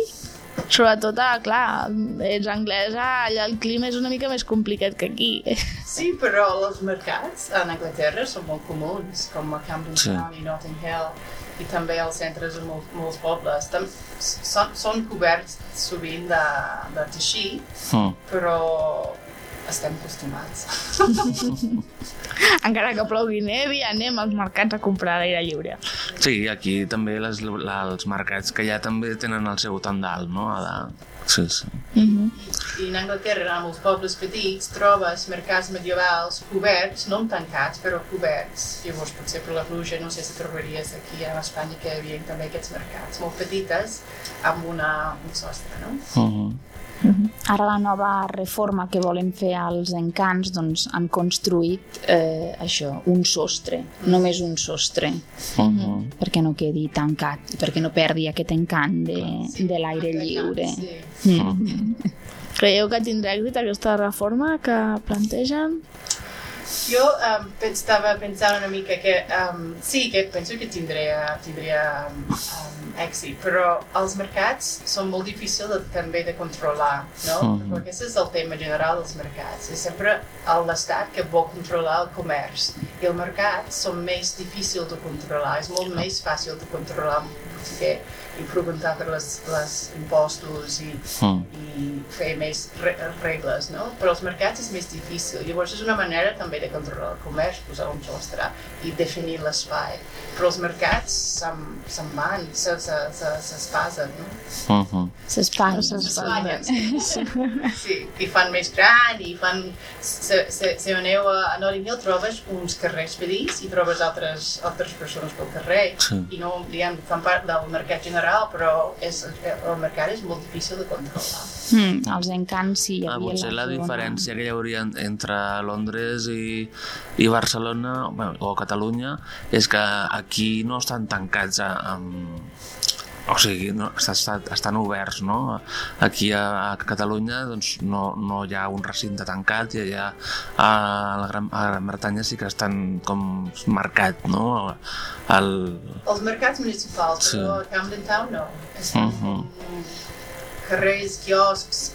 Sobretot, ah, clar, ets anglesa, allà el clima és una mica més complicat que aquí. Sí, però els mercats en Anglaterra són molt comuns, com a Camden Sí. Town i Notting Hill, i també als centres de mol, molts pobles. Tam, són, són coberts sovint de, de teixit, Mm. però estem acostumats. Encara que plogui nevi, anem als mercats a comprar a l'aire lliure. Sí, aquí també les, la, els mercats que ja també tenen el seu tendal, no? A la... Sí, sí. I en Anglaterra, en els pobles petits, trobes mercats medievals coberts, no tancats, però coberts. Llavors, potser per la pluja, no sé si trobaries aquí a Espanya que hi havia també aquests mercats molt petites amb una, un sostre, no? Uh -huh. Ara la nova reforma que volen fer als encants doncs, han construït eh, això, un sostre, només un sostre, Uh -huh. perquè no quedi tancat, perquè no perdi aquest encant de, de l'aire lliure. Sí. Mm. Creieu que tindrà èxit aquesta reforma que plantegen? Jo um, estava pensant una mica que um, sí, que penso que tindria, tindria um, um, èxit, però els mercats són molt difícils de, també de controlar, no? Mhm. Perquè aquest és el tema general dels mercats. És sempre l'Estat que vol controlar el comerç i els mercats són més difícils de controlar, és molt més fàcil de controlar preguntar per les, les impostos i, Mm. i fer més re regles, no? Però els mercats és més difícil. Llavors és una manera també de controlar el comerç, posar un sostre i definir l'espai. Però els mercats se'n se van, se- se- se- s'espasen, no? Uh -huh. S'espatllen. S'espatllen, sí. sí. I fan més gran i fan... Se, se, si aneu a, a Hill trobes uns carrers petits i trobes altres, altres persones pel carrer Sí. i no, diguem, fan part del mercat general, però és, el mercat és molt difícil de controlar. Mm, els encants sí, hi Ah, havia potser la zona. diferència que hi hauria en- entre Londres i, i Barcelona bueno, o Catalunya és que aquí no estan tancats a, amb, o sigui, no, estan, estan oberts, no? Aquí a, a Catalunya doncs, no, no hi ha un recinte tancat i allà a la Gran, a Gran Bretanya sí que estan com marcat, no? El... Els mercats municipals, Sí. però a Camden Town no. És Uh -huh. carrers, quioscs,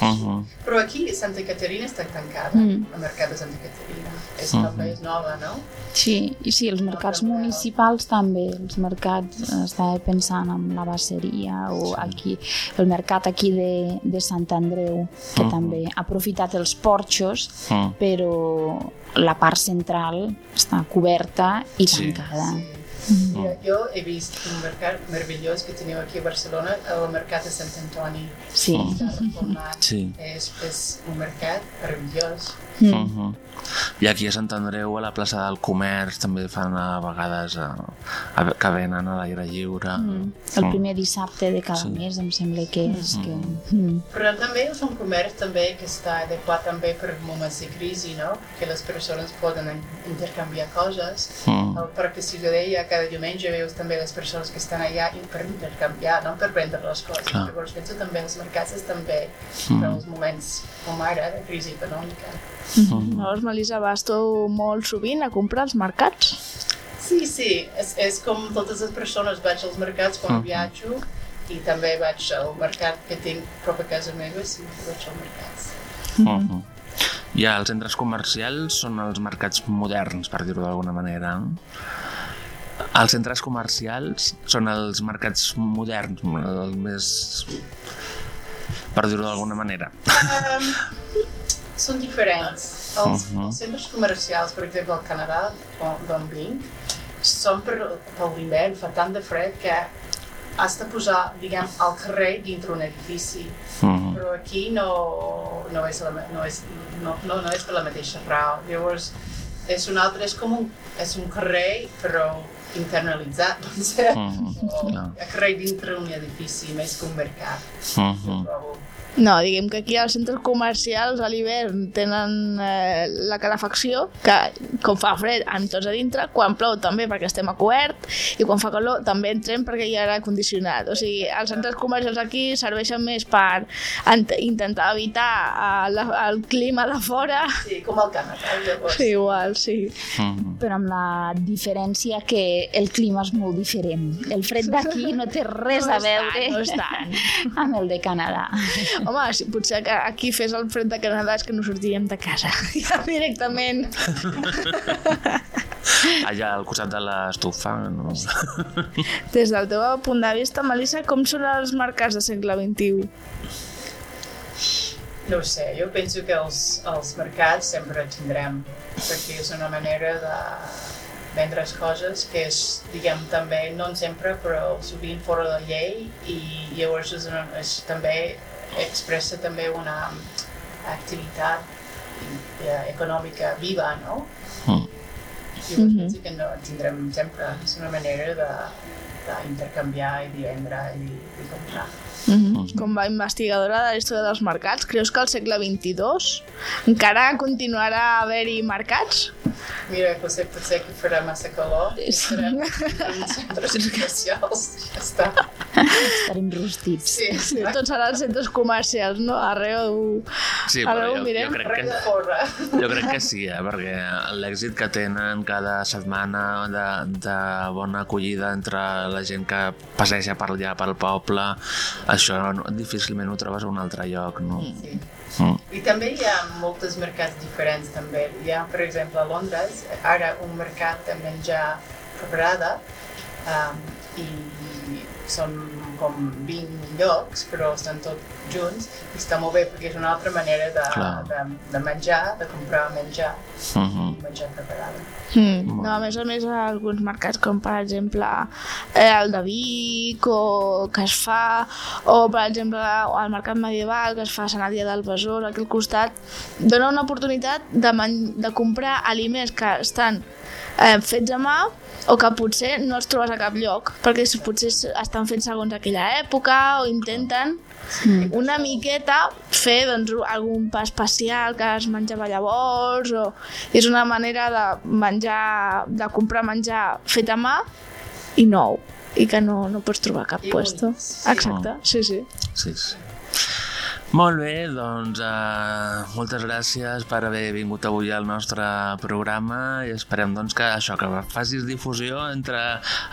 Uh -huh. però aquí Santa Caterina està tancada, Mm. el mercat de Santa Caterina. És, també és nova, no? Sí, i sí, els mercats municipals també, els mercats, eh, estava pensant en la basseria o aquí, el mercat aquí de, de Sant Andreu, que Mhm. també ha aprofitat els porxos, Mm. però la part central està coberta i Sí. tancada. Mira, jo he vist un mercat meravellós que teniu aquí a Barcelona, el mercat de Sant Antoni. Sí. Sí. És, és un mercat meravellós. Uh -huh. I aquí a Sant Andreu, a la plaça del Comerç, també fan a vegades a, a, que venen a l'aire lliure. Mm. El primer dissabte de cada Sí. mes em sembla que és Mhm. que... Mm. Però també és un comerç també que està adequat també per moments de crisi, no? Perquè les persones poden in- intercanviar coses. Mm. El Parc de Ciutadella, cada diumenge veus també les persones que estan allà i per intercanviar, no per vendre les coses. Clar. Llavors penso també els mercats estan bé Mm. per als moments com ara de crisi econòmica. Mm. Llavors, Melissa, vas tu molt sovint a comprar als mercats? Sí, sí, és, és com totes les persones, vaig als mercats quan Mhm. viatjo i també vaig al mercat que tinc prop a casa meva, sí, vaig als mercats. Uh -huh. Ja, els centres comercials són els mercats moderns, per dir-ho d'alguna manera. Els centres comercials són els mercats moderns, els més... per dir-ho d'alguna manera. Um, són diferents. Els, Mhm. els centres comercials, per exemple, al Canadà, on- d'on vinc, són per, per l'hivern, fa tant de fred que has de posar, diguem, al carrer dintre un edifici. Mhm. Però aquí no, no, és la, no, és, no, no, no és per la mateixa raó. Llavors, és un altre, és com un, és un carrer, però internalitzat, potser. Mhm, O clar. a carrer dintre un edifici, més que No, diguem que aquí als centres comercials a l'hivern tenen eh, la calefacció, que com fa fred anem tots a dintre, quan plou també perquè estem a cobert, i quan fa calor també entrem perquè hi ha aire condicionat. O sigui, els centres comercials aquí serveixen més per ent- intentar evitar eh, la, el clima de fora. Sí, com el Canadà, llavors. Sí, igual, sí. Però amb la diferència que el clima és molt diferent. El fred d'aquí no té res No a veure tant, no amb el de Canadà. Home, si potser que aquí fes el fred de Canadà és que no sortiríem de casa. Ja directament. Allà al costat de l'estufa, no? Des del teu punt de vista, Melissa, com són els mercats del segle XXI? No ho sé, jo penso que els, els mercats sempre tindrem, perquè és una manera de vendre les coses que és, diguem, també, no sempre, però sovint fora de llei i llavors és, una, és també expressa també una activitat eh, econòmica viva, no? I llavors penso que no tindrem sempre, és una manera de d'intercanviar i de vendre i, i comprar. Mm -hmm. Com a investigadora de la història dels mercats, creus que al segle XXII encara continuarà a haver-hi mercats? Mira, potser, potser que farà massa calor i farem en centres especials. Ja està. Estarem rostits. Sí, Sí, tots seran centres comercials, no? Arreu, Sí, però arreu jo, mirem. jo crec que... Jo crec que sí, eh? perquè l'èxit que tenen cada setmana de, de bona acollida entre la gent que passeja per allà pel poble, això no, difícilment ho trobes a un altre lloc, no? Sí. Mm. I també hi ha molts mercats diferents també. Hi ha, per exemple, a Londres, ara un mercat de menjar preparada um, i són com 20 llocs, però estan tots junts i està molt bé perquè és una altra manera de, de, de menjar, de comprar menjar Mhm. i menjar preparada. Mm. No, a més a més, alguns mercats com per exemple eh, el de Vic o que es fa, o per exemple el mercat medieval que es fa a Sant Adrià del Besòs, aquí al costat, dona una oportunitat de, de comprar aliments que estan eh, fets a mà o que potser no els trobes a cap lloc, perquè si potser estan fets segons aquella època o intenten una miqueta fer doncs, algun pa especial que es menjava llavors o és una manera de menjar de comprar menjar fet a mà i nou i que no, no pots trobar cap I puesto. bonics. Exacte, sí, sí. Sí, sí. Molt bé, doncs uh, moltes gràcies per haver vingut avui al nostre programa i esperem doncs, que això que facis difusió entre,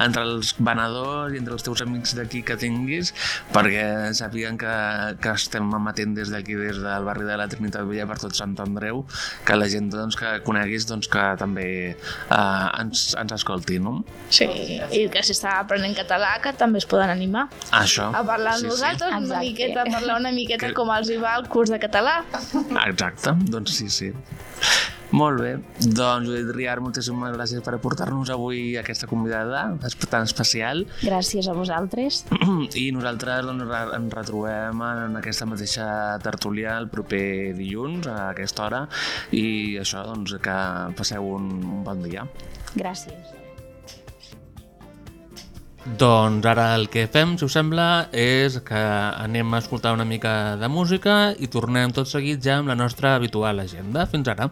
entre els venedors i entre els teus amics d'aquí que tinguis perquè sàpiguen que, que estem emetent des d'aquí, des del barri de la Trinitat Vella per tot Sant Andreu, que la gent doncs, que coneguis doncs, que també uh, ens, ens escolti, no? Sí, i que si està aprenent català que també es poden animar Això. a parlar amb sí, sí. nosaltres una Exacte. miqueta, a parlar una miqueta Que- com els hi va el curs de català. Exacte, doncs sí, sí. Molt bé, doncs Judit Riar, moltíssimes gràcies per aportar-nos avui aquesta convidada tan especial Gràcies a vosaltres. i nosaltres doncs, ens retrobem en aquesta mateixa tertúlia el proper dilluns a aquesta hora i això, doncs, que passeu un, un bon dia. Gràcies. Doncs ara el que fem, si us sembla, és que anem a escoltar una mica de música i tornem tot seguit ja amb la nostra habitual agenda. Fins ara.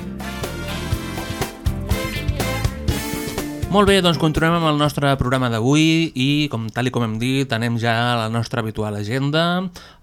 Molt bé, doncs continuem amb el nostre programa d'avui i, com tal i com hem dit, anem ja a la nostra habitual agenda.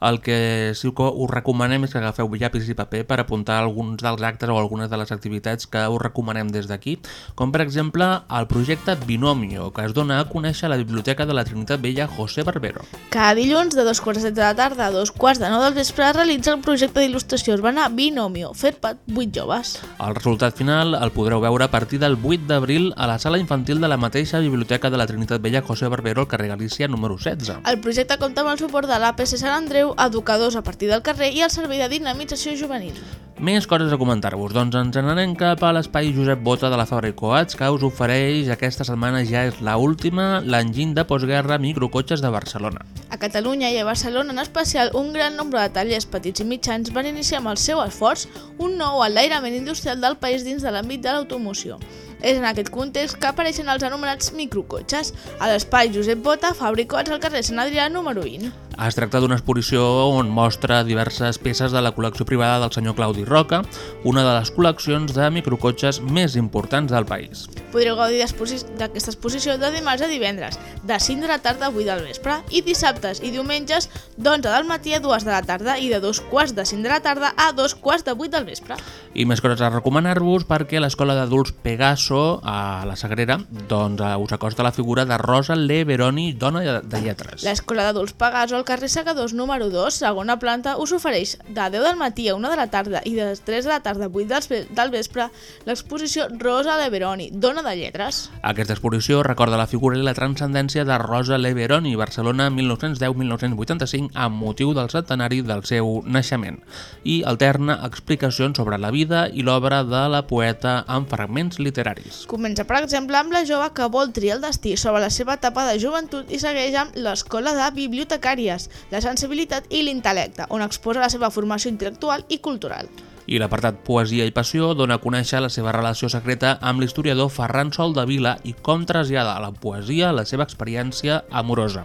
El que sí que us recomanem és que agafeu llapis i paper per apuntar alguns dels actes o algunes de les activitats que us recomanem des d'aquí, com per exemple el projecte Binomio, que es dona a conèixer a la Biblioteca de la Trinitat Vella José Barbero. Cada dilluns, de dos quarts de la tarda a dos quarts de nou del vespre, es realitza el projecte d'il·lustració urbana Binomio, fet per 8 joves. El resultat final el podreu veure a partir del 8 d'abril a la sala infantil de la mateixa Biblioteca de la Trinitat Vella José Barbero al carrer Galícia número 16. El projecte compta amb el suport de l'APC Sant Andreu, educadors a partir del carrer i el Servei de Dinamització Juvenil. Més coses a comentar-vos, doncs ens n'anem cap a l'espai Josep Bota de la Fabra i Coats que us ofereix aquesta setmana ja és la última l'enginy de postguerra microcotxes de Barcelona. A Catalunya i a Barcelona en especial, un gran nombre de tallers petits i mitjans van iniciar amb el seu esforç un nou enlairament industrial del país dins de l'àmbit de l'automoció. És en aquest context que apareixen els anomenats microcotxes, a l'espai Josep Bota, fabricats al carrer Sant Adrià número 20. Es tracta d'una exposició on mostra diverses peces de la col·lecció privada del senyor Claudi Roca, una de les col·leccions de microcotxes més importants del país. Podreu gaudir d'aquesta exposició de dimarts a divendres, de 5 de la tarda a 8 del vespre, i dissabtes i diumenges d'11 del matí a 2 de la tarda i de 2 quarts de 5 de la tarda a 2 quarts de 8 del vespre. I més coses a recomanar-vos perquè l'Escola d'Adults Pegaso, a la Sagrera, doncs eh, us acosta la figura de Rosa Leveroni, dona de, lletres. L'Escola d'Adults Pegaso al carrer Segadors número 2, segona planta, us ofereix de 10 del matí a 1 de la tarda i de 3 de la tarda a 8 del, vespre l'exposició Rosa Leveroni, dona de lletres. Aquesta exposició recorda la figura i la transcendència de Rosa Leveroni, Barcelona 1910-1985, amb motiu del centenari del seu naixement, i alterna explicacions sobre la vida i l'obra de la poeta amb fragments literaris. Comença, per exemple, amb la jove que vol triar el destí sobre la seva etapa de joventut i segueix amb l'Escola de Bibliotecàries, la sensibilitat i l'intel·lecte, on exposa la seva formació intel·lectual i cultural. I l'apartat Poesia i Passió dona a conèixer la seva relació secreta amb l'historiador Ferran Sol de Vila i com trasllada a la poesia la seva experiència amorosa.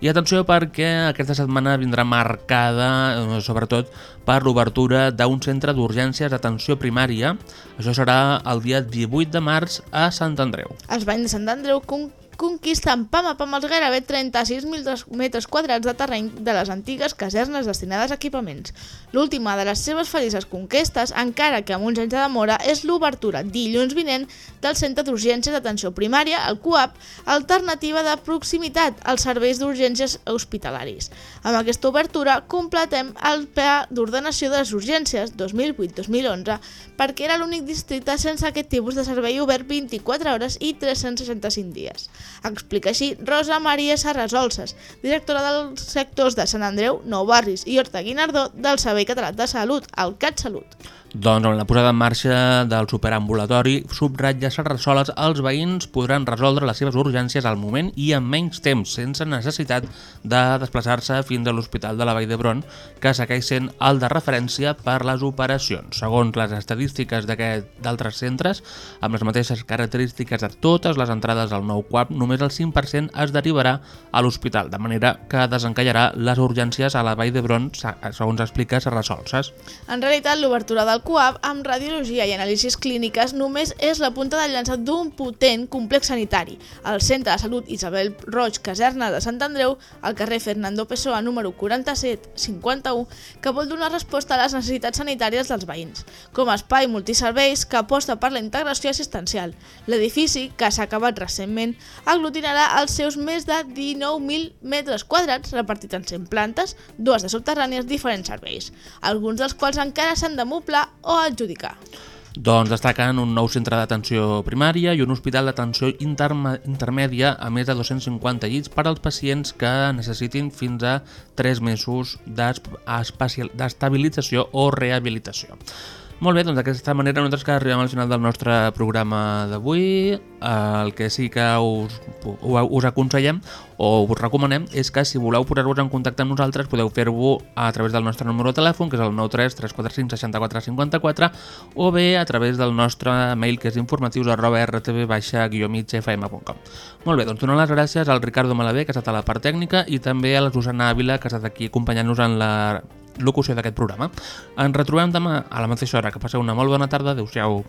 I atenció perquè aquesta setmana vindrà marcada, eh, sobretot, per l'obertura d'un centre d'urgències d'atenció primària. Això serà el dia 18 de març a Sant Andreu. Els banys de Sant Andreu con conquisten pam a pam els gairebé 36.000 metres quadrats de terreny de les antigues casernes destinades a equipaments. L'última de les seves felices conquestes, encara que amb uns anys de demora, és l'obertura dilluns vinent del Centre d'Urgències d'Atenció Primària, el CUAP, alternativa de proximitat als serveis d'urgències hospitalaris. Amb aquesta obertura completem el pla d'ordenació de les urgències 2008-2011 perquè era l'únic districte sense aquest tipus de servei obert 24 hores i 365 dies. Explica així Rosa Maria Sarrasolses, directora dels sectors de Sant Andreu, Nou Barris i Horta Guinardó del Servei Català de Salut, el CatSalut. Doncs amb la posada en marxa del superambulatori, subratlla Sarrasoles, els veïns podran resoldre les seves urgències al moment i en menys temps, sense necessitat de desplaçar-se fins a l'Hospital de la Vall d'Hebron, que segueix sent el de referència per les operacions. Segons les estadístiques d'altres centres, amb les mateixes característiques de totes les entrades al nou CUAP, només el 5% es derivarà a l'hospital, de manera que desencallarà les urgències a la Vall d'Hebron, segons explica Sarrasolses. En realitat, l'obertura del CUAP amb radiologia i anàlisis clíniques només és la punta de llança d'un potent complex sanitari. El Centre de Salut Isabel Roig, caserna de Sant Andreu, al carrer Fernando Pessoa número 4751, que vol donar resposta a les necessitats sanitàries dels veïns, com a espai multiserveis que aposta per la integració assistencial. L'edifici, que s'ha acabat recentment, aglutinarà els seus més de 19.000 metres quadrats repartits en 100 plantes, dues de subterrànies, diferents serveis, alguns dels quals encara s'han de moblar o adjudicar. Doncs destaquen un nou centre d'atenció primària i un hospital d'atenció intermèdia a més de 250 llits per als pacients que necessitin fins a 3 mesos d'estabilització o rehabilitació. Molt bé, doncs d'aquesta manera nosaltres que arribem al final del nostre programa d'avui. El que sí que us, us aconsellem o us recomanem és que si voleu posar-vos en contacte amb nosaltres podeu fer-ho a través del nostre número de telèfon, que és el 93 345 64 54, o bé a través del nostre mail, que és informatius arroba rtv-migfm.com. Molt bé, doncs donem les gràcies al Ricardo Malavé, que ha estat a la part tècnica, i també a la Susana Ávila, que ha estat aquí acompanyant-nos en la locució d'aquest programa. Ens retrobem demà a la mateixa hora. Que passeu una molt bona tarda. Adéu-siau.